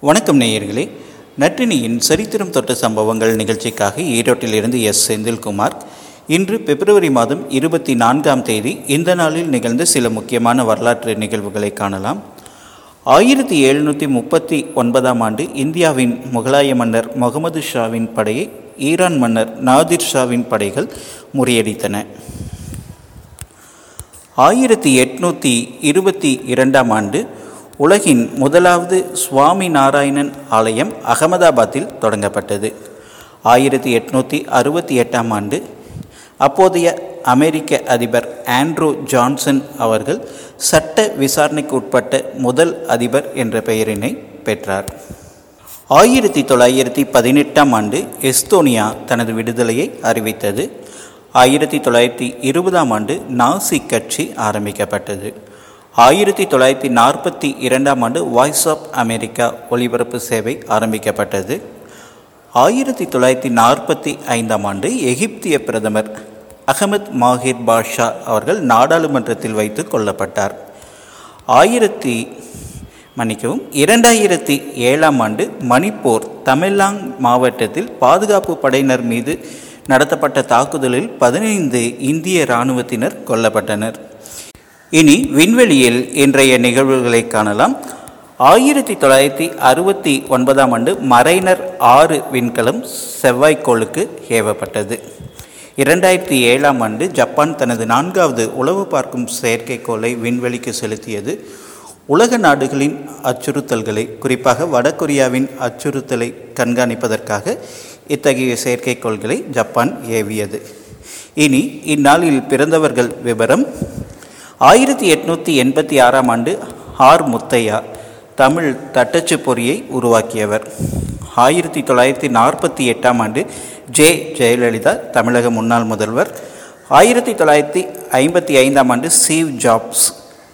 வணக்கம் நேயர்களே. நற்றினியின் சரித்திரம் தொட்ட சம்பவங்கள் நிகழ்ச்சிக்காக ஈரோட்டிலிருந்து எஸ். செந்தில்குமார். இன்று பிப்ரவரி மாதம் இருபத்தி நான்காம் தேதி இந்த நாளில் நிகழ்ந்த சில முக்கியமான வரலாற்று நிகழ்வுகளை காணலாம். ஆயிரத்தி எழுநூற்றி முப்பத்தி ஒன்பதாம் ஆண்டு இந்தியாவின் முகலாய மன்னர் முகமது ஷாவின் படையை ஈரான் மன்னர் நாதிர் ஷாவின் படைகள் முறியடித்தன. ஆயிரத்தி எட்நூற்றி இருபத்தி இரண்டாம் ஆண்டு உலகின் முதலாவது சுவாமி நாராயணன் ஆலயம் அகமதாபாத்தில் தொடங்கப்பட்டது. ஆயிரத்தி எட்நூற்றி அறுபத்தி எட்டாம் ஆண்டு அப்போதைய அமெரிக்க அதிபர் ஆண்ட்ரூ ஜான்சன் அவர்கள் சட்ட விசாரணைக்கு உட்பட்ட முதல் அதிபர் என்ற பெயரினை பெற்றார். ஆயிரத்தி தொள்ளாயிரத்தி பதினெட்டாம் ஆண்டு எஸ்தோனியா தனது விடுதலையை அறிவித்தது. ஆயிரத்தி தொள்ளாயிரத்தி இருபதாம் ஆண்டு நாசி கட்சி ஆரம்பிக்கப்பட்டது. ஆயிரத்தி தொள்ளாயிரத்தி நாற்பத்தி இரண்டாம் ஆண்டு வாய்ஸ் ஆஃப் அமெரிக்கா ஒலிபரப்பு சேவை ஆரம்பிக்கப்பட்டது. ஆயிரத்தி தொள்ளாயிரத்தி நாற்பத்தி ஐந்தாம் ஆண்டு எகிப்திய பிரதமர் அகமத் மாஹிர் பாஷா அவர்கள் நாடாளுமன்றத்தில் வைத்து கொல்லப்பட்டார் ஆயிரத்தி மன்னிக்கவும் இரண்டாயிரத்தி ஏழாம் ஆண்டு மணிப்பூர் தமிழாங் மாவட்டத்தில் பாதுகாப்பு படையினர் மீது நடத்தப்பட்ட தாக்குதலில் பதினைந்து இந்திய இராணுவத்தினர் கொல்லப்பட்டனர். இனி விண்வெளியில் இன்றைய நிகழ்வுகளை காணலாம். ஆயிரத்தி தொள்ளாயிரத்தி அறுபத்தி ஒன்பதாம் ஆண்டு மரைனர் ஆறு விண்கலம் செவ்வாய்க்கோளுக்கு ஏவப்பட்டது. இரண்டாயிரத்தி ஏழாம் ஆண்டு ஜப்பான் தனது நான்காவது உளவு பார்க்கும் செயற்கைக்கோளை விண்வெளிக்கு செலுத்தியது. உலக நாடுகளின் அச்சுறுத்தல்களை குறிப்பாக வடகொரியாவின் அச்சுறுத்தலை கண்காணிப்பதற்காக இத்தகைய செயற்கைக்கோள்களை ஜப்பான் ஏவியது. இனி இந்நாளில் பிறந்தவர்கள் விவரம். ஆயிரத்தி எட்நூற்றி எண்பத்தி ஆறாம் ஆண்டு ஆர். முத்தையா தமிழ் தட்டச்சு பொறியை உருவாக்கியவர். ஆயிரத்தி தொள்ளாயிரத்தி நாற்பத்தி எட்டாம் ஆண்டு ஜே. ஜெயலலிதா தமிழக முன்னாள் முதல்வர். ஆயிரத்தி தொள்ளாயிரத்தி ஐம்பத்தி ஐந்தாம் ஆண்டு ஸ்டீவ் ஜாப்ஸ்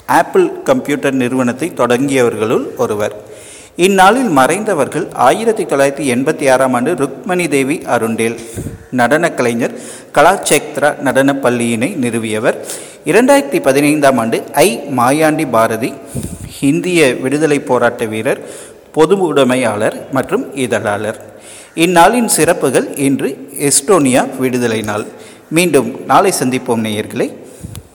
ஆப்பிள் கம்ப்யூட்டர் நிறுவனத்தை தொடங்கியவர்களுள் ஒருவர். இந்நாளில் மறைந்தவர்கள் ஆயிரத்தி தொள்ளாயிரத்தி எண்பத்தி ஆறாம் ஆண்டு ருக்மணி தேவி அருண்டேல் நடனக் கலைஞர் கலாச்சேத்ரா நடனப் பள்ளியினை நிறுவியவர். இரண்டாயிரத்தி பதினைந்தாம் ஆண்டு ஐ. மாயாண்டி பாரதி இந்திய விடுதலை போராட்ட வீரர் பொது உடைமையாளர் மற்றும் இதழாளர். இந்நாளின் சிறப்புகள் இன்று எஸ்டோனியா விடுதலை நாள். மீண்டும் நாளை சந்திப்போம் நேயர்களை.